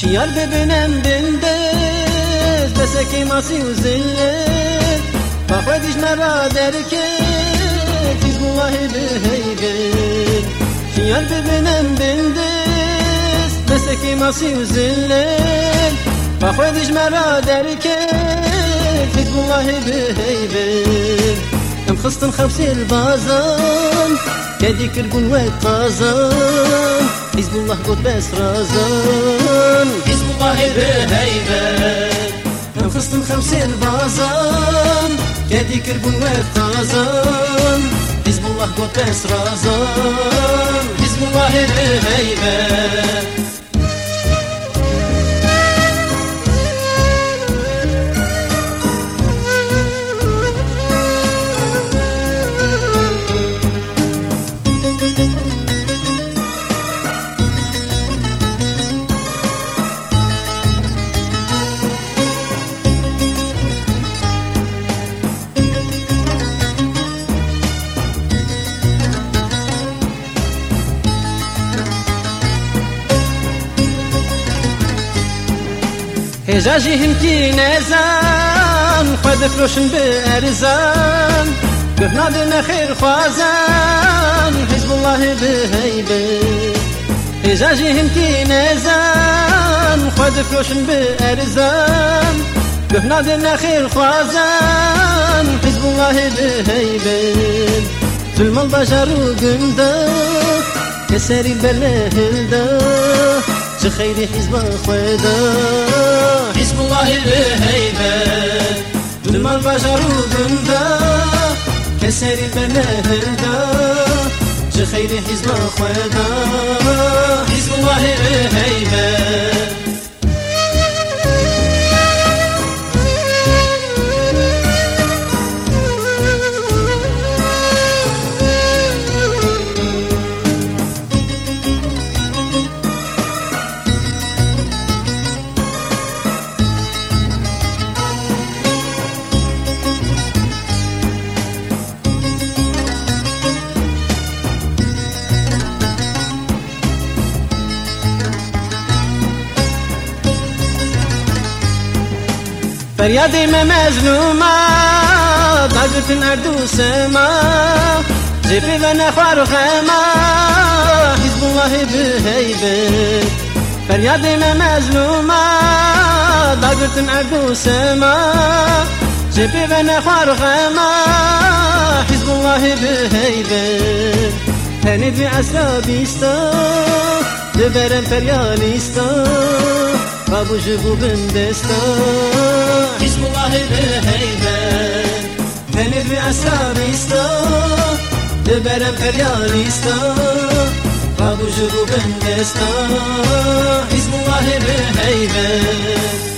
شيار ببنم بندز بسكي ماسي وزلت فخدش مرا دركت حزب الله بهيبت شيار ببنم بندز بسكي ماسي وزلت فخدش مرا دركت حزب الله بهيبت ام خصتن خمسي البازان كدي كربون وطازان حزب الله قد بس رازان حزب الله بهيبة خصتن خمسي البازان كدي كربون وطازان حزب الله قد بس رازان حزب الله بهيبة هجاجي همتي نازان خد فروشن بأرزان قفنا بنا خير خوازان حزب الله بهيبة. هجاجي همتي نازان خد فروشن بأرزان قفنا بنا خير خوازان حزب الله بهيبة. ظلم البشر وقمده كسر البلهلده خير حزب خويدا حزب الله بهيبة ظلم البشر وقمدا كسر بنهدا خير حزب خويدا حزب الله فریادی ما مظلوما ضاقت اردو سما جيبي و نخوار خما حزب الله بهيبه فریادی ما مظلوما ضاقت اردو سما جيبي و نخوار خما حزب الله بهيبه تنید بی اسرابیستا دبرم فریالیستا Kabucu bugün destan. Hizbullah ile heybet. Beni bir eshabistan Liberem feryalistan Kabucu bugün destan. Hizbullah ile heybet.